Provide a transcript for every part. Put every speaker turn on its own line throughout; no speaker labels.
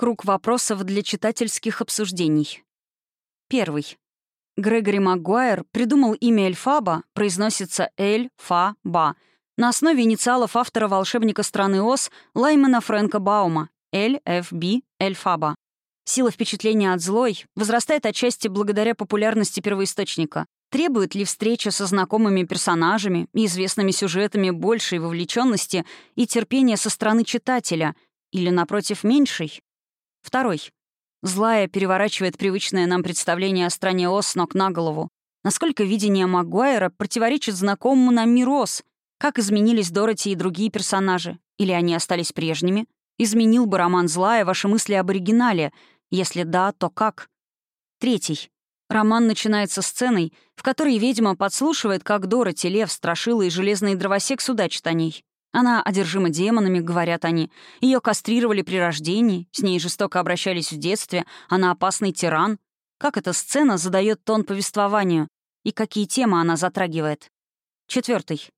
Круг вопросов для читательских обсуждений. Первый. Грегори Магуайр придумал имя Эльфаба, произносится Эль-Фа-Ба, на основе инициалов автора «Волшебника страны Оз» Лаймена Фрэнка Баума, Эль-Ф-Би, Эльфаба. Сила впечатления от злой возрастает отчасти благодаря популярности первоисточника. Требует ли встреча со знакомыми персонажами и известными сюжетами большей вовлеченности и терпения со стороны читателя, или, напротив, меньшей? Второй. Злая переворачивает привычное нам представление о стране Оз с ног на голову. Насколько видение Магуайра противоречит знакомому нам миру Оз? Как изменились Дороти и другие персонажи? Или они остались прежними? Изменил бы роман Злая ваши мысли об оригинале? Если да, то как? Третий. Роман начинается сценой, в которой ведьма подслушивает, как Дороти, Лев, Страшила и Железный Дровосек судачат о ней. Она одержима демонами, говорят они. Ее кастрировали при рождении, с ней жестоко обращались в детстве, она опасный тиран. Как эта сцена задает тон повествованию и какие темы она затрагивает? Четвертый.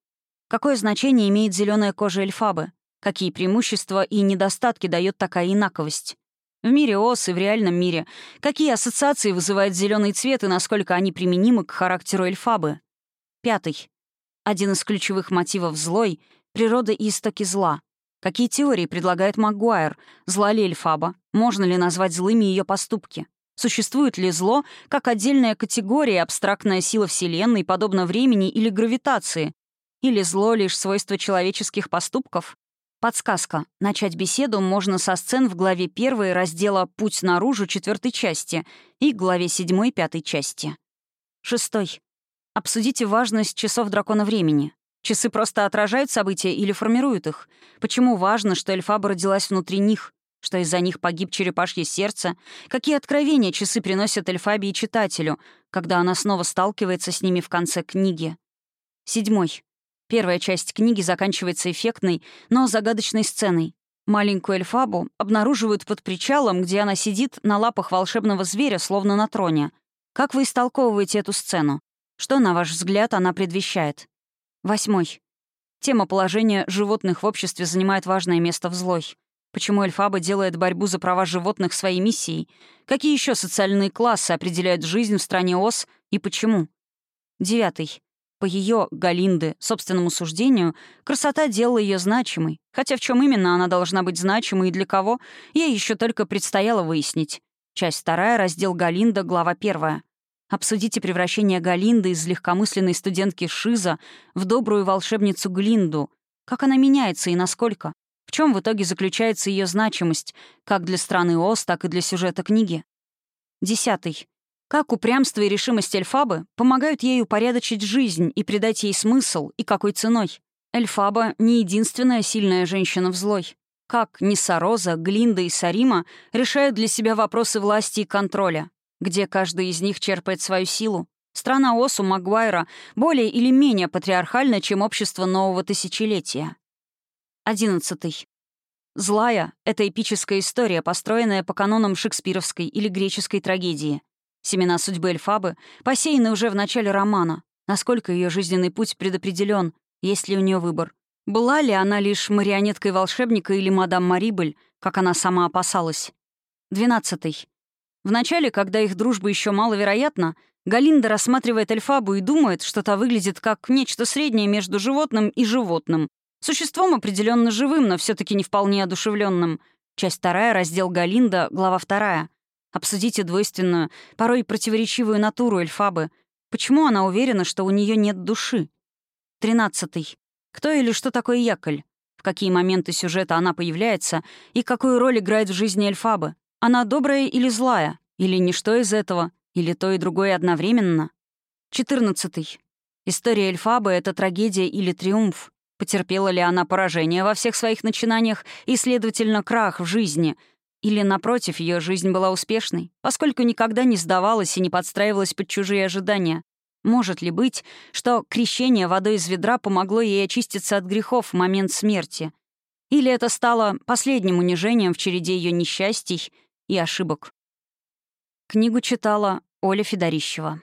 Какое значение имеет зеленая кожа эльфабы? Какие преимущества и недостатки дает такая инаковость? В мире ос и в реальном мире какие ассоциации вызывает зеленый цвет и насколько они применимы к характеру эльфабы? Пятый. Один из ключевых мотивов злой Природа и истоки зла. Какие теории предлагает Магуайр? Зла ли Эльфаба? Можно ли назвать злыми ее поступки? Существует ли зло как отдельная категория, абстрактная сила Вселенной, подобно времени или гравитации? Или зло — лишь свойство человеческих поступков? Подсказка. Начать беседу можно со сцен в главе 1 раздела «Путь наружу» четвертой части и главе 7 пятой части. Шестой. Обсудите важность часов дракона времени. Часы просто отражают события или формируют их? Почему важно, что Эльфаба родилась внутри них? Что из-за них погиб черепашье сердце? Какие откровения часы приносят Эльфабе и читателю, когда она снова сталкивается с ними в конце книги? Седьмой. Первая часть книги заканчивается эффектной, но загадочной сценой. Маленькую Эльфабу обнаруживают под причалом, где она сидит на лапах волшебного зверя, словно на троне. Как вы истолковываете эту сцену? Что, на ваш взгляд, она предвещает? Восьмой. Тема положения животных в обществе занимает важное место в злой. Почему Эльфаба делает борьбу за права животных своей миссией? Какие еще социальные классы определяют жизнь в стране ОС и почему? Девятый. По ее, Галинды, собственному суждению, красота делала ее значимой. Хотя в чем именно она должна быть значимой и для кого, ей еще только предстояло выяснить. Часть вторая, раздел Галинда, глава первая. Обсудите превращение Галинды из легкомысленной студентки Шиза в добрую волшебницу Глинду. Как она меняется и насколько? В чем в итоге заключается ее значимость, как для страны Оз, так и для сюжета книги? Десятый. Как упрямство и решимость Эльфабы помогают ей упорядочить жизнь и придать ей смысл, и какой ценой? Эльфаба — не единственная сильная женщина в злой. Как Нисароза, Глинда и Сарима решают для себя вопросы власти и контроля, где каждый из них черпает свою силу. Страна Осу Магуайра более или менее патриархальна, чем общество нового тысячелетия. Одиннадцатый. «Злая» — это эпическая история, построенная по канонам шекспировской или греческой трагедии. Семена судьбы Эльфабы посеяны уже в начале романа. Насколько ее жизненный путь предопределен, есть ли у нее выбор. Была ли она лишь марионеткой волшебника или мадам Марибель, как она сама опасалась? Двенадцатый. Вначале, когда их дружба еще маловероятна, Галинда рассматривает Эльфабу и думает, что та выглядит как нечто среднее между животным и животным. Существом определенно живым, но все таки не вполне одушевленным. Часть вторая, раздел Галинда, глава вторая. Обсудите двойственную, порой противоречивую натуру Эльфабы. Почему она уверена, что у нее нет души? Тринадцатый. Кто или что такое Яколь? В какие моменты сюжета она появляется и какую роль играет в жизни Эльфабы? Она добрая или злая? Или ничто из этого? Или то и другое одновременно? 14. История Эльфабы — это трагедия или триумф. Потерпела ли она поражение во всех своих начинаниях и, следовательно, крах в жизни? Или, напротив, ее жизнь была успешной, поскольку никогда не сдавалась и не подстраивалась под чужие ожидания? Может ли быть, что крещение водой из ведра помогло ей очиститься от грехов в момент смерти? Или это стало последним унижением в череде ее несчастий и ошибок. Книгу читала Оля Федорищева.